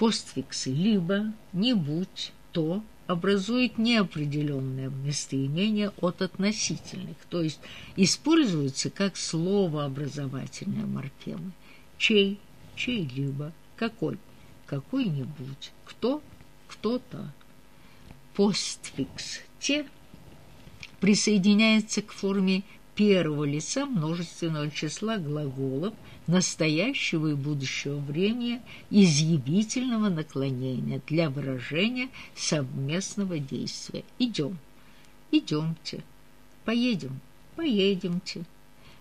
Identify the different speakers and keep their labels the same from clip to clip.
Speaker 1: Постфиксы «либо», «не будь», «то» образуют неопределенное местоимение от относительных, то есть используются как словообразовательные морфемы. Чей, чей-либо, какой, какой-нибудь, кто, кто-то. Постфикс «те» присоединяется к форме первого лица множественного числа глаголов настоящего и будущего времени изъявительного наклонения для выражения совместного действия. Идем, идемте, поедем, поедемте.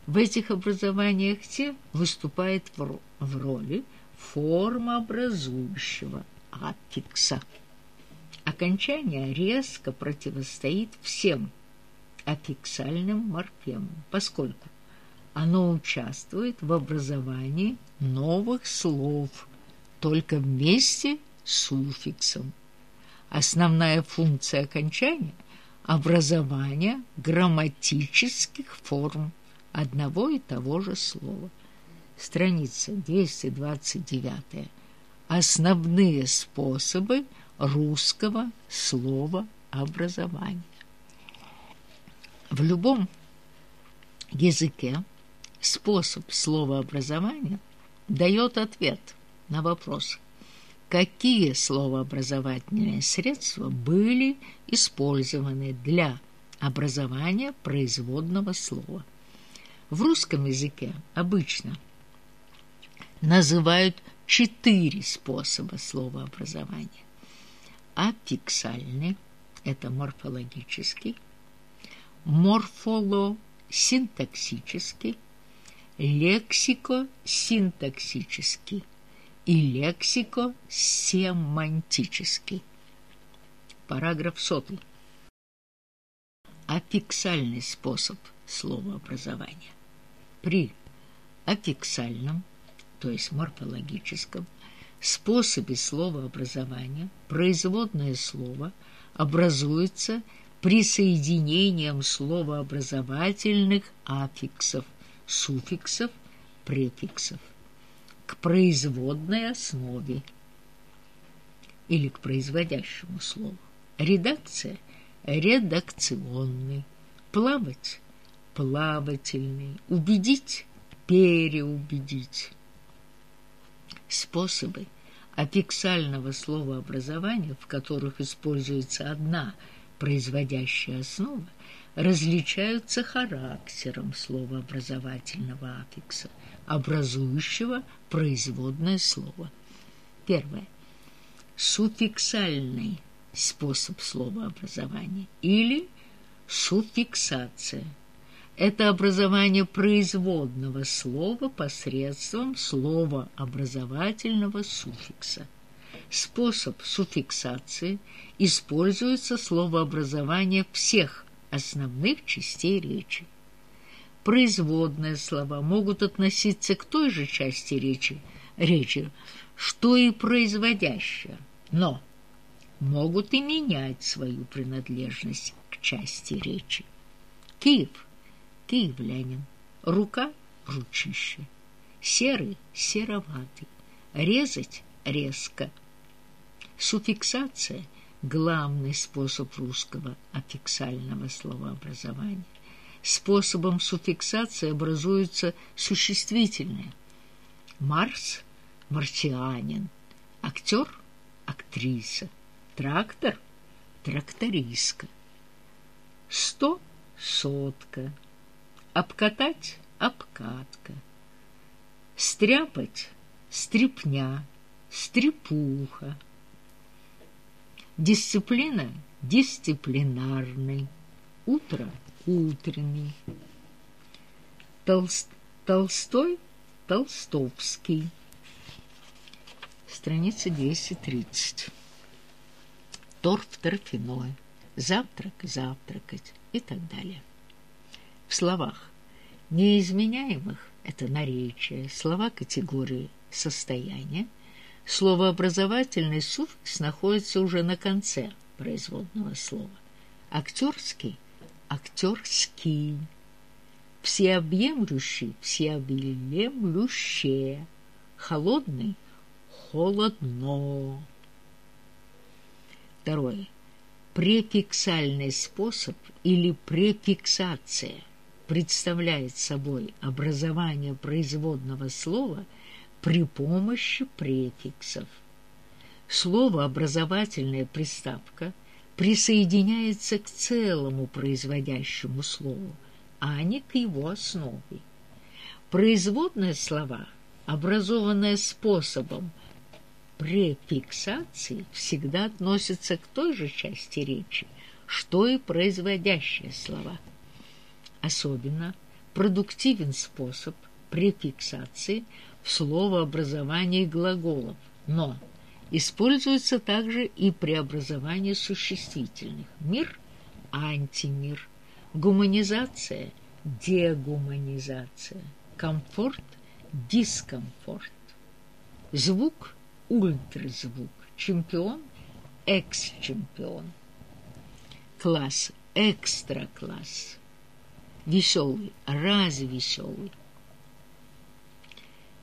Speaker 1: В этих образованиях те выступает в роли формообразующего аффикса. Окончание резко противостоит всем аффиксальным морфемам, поскольку оно участвует в образовании новых слов только вместе с суффиксом. Основная функция окончания – образование грамматических форм одного и того же слова. Страница 229. Основные способы русского слова образования. В любом языке способ словообразования дает ответ на вопрос, какие словообразовательные средства были использованы для образования производного слова. В русском языке обычно называют четыре способа словообразования. Аффиксальный – это морфологический, морфолосинтаксический, лексико-синтаксический и лексико-семантический. Параграф сотый. Аффиксальный способ словообразования. При аффиксальном, то есть морфологическом, способе словообразования производное слово образуется присоединением словообразовательных аффиксов – суффиксов, префиксов к производной основе или к производящему слову. Редакция – редакционный, плавать – плавательный, убедить – переубедить. Способы аффиксального словообразования, в которых используется одна производящая основа, различаются характером словообразовательного аффикса, образующего производное слово. Первое. Суффиксальный способ словообразования или суффиксация. Это образование производного слова посредством словообразовательного суффикса. Способ суффиксации используется словообразование всех основных частей речи. Производные слова могут относиться к той же части речи, речи, что и производящая, но могут и менять свою принадлежность к части речи. Киев – киевлянин, рука – ручище, серый – сероватый, резать – резко. Суффиксация – главный способ русского аффиксального словообразования. Способом суффиксации образуются существительные. Марс – марсианин, актер – актриса, трактор – трактористка, сто – сотка, обкатать – обкатка, стряпать – стряпня, стряпуха – Дисциплина – дисциплинарный, утро – утренний. Толст, Толстой – толстовский. Страница 230. Торф торфяной, завтрак – завтракать и так далее. В словах неизменяемых – это наречие, слова категории состояния – Словообразовательный суффикс находится уже на конце производного слова. Актерский – актерский. Всеобъемлющий – всеобъемлющее. Холодный – холодно. Второе. Префиксальный способ или префиксация представляет собой образование производного слова при помощи префиксов. Слово «образовательная приставка» присоединяется к целому производящему слову, а не к его основе. Производные слова, образованные способом префиксации, всегда относятся к той же части речи, что и производящие слова. Особенно продуктивен способ префиксации в словообразовании глаголов, но используется также и при образовании существительных. Мир – антимир, гуманизация – дегуманизация, комфорт – дискомфорт, звук – ультразвук, чемпион – экс-чемпион, класс – экстра-класс, веселый – развеселый,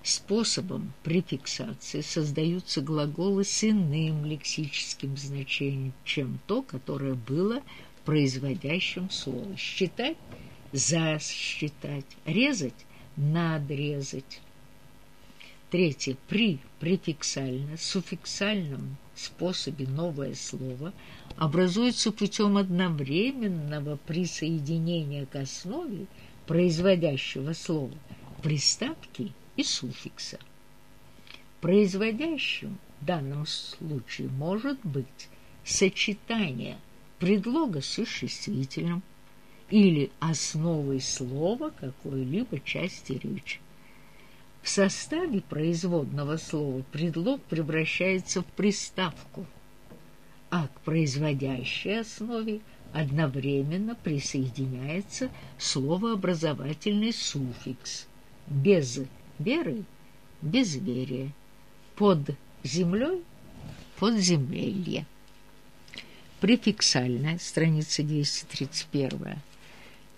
Speaker 1: Способом префиксации создаются глаголы с иным лексическим значением, чем то, которое было в производящем слове. Считать – засчитать, резать – надрезать. Третье. При префиксально-суффиксальном способе новое слово образуется путем одновременного присоединения к основе производящего слова приставки – и суффикса. Производящим в данном случае может быть сочетание предлога с существительным или основой слова какой-либо части речи. В составе производного слова предлог превращается в приставку, а к производящей основе одновременно присоединяется словообразовательный суффикс без веры – безверие, под землей – подземелье. Префиксальная, страница 231.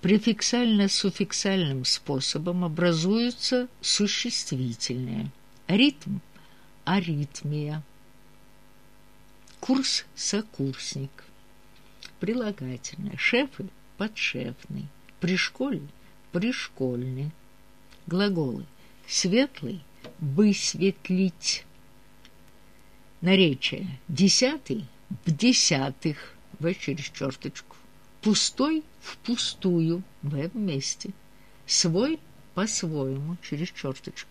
Speaker 1: Префиксально-суффиксальным способом образуются существительные. Ритм – аритмия. Курс – сокурсник. Прилагательное. Шефы – подшефный. Пришкольный – пришкольный. Глаголы – Светлый — высветлить. Наречие. Десятый — в десятых, в через черточку. Пустой — впустую, в вместе. Свой — по-своему, через черточку.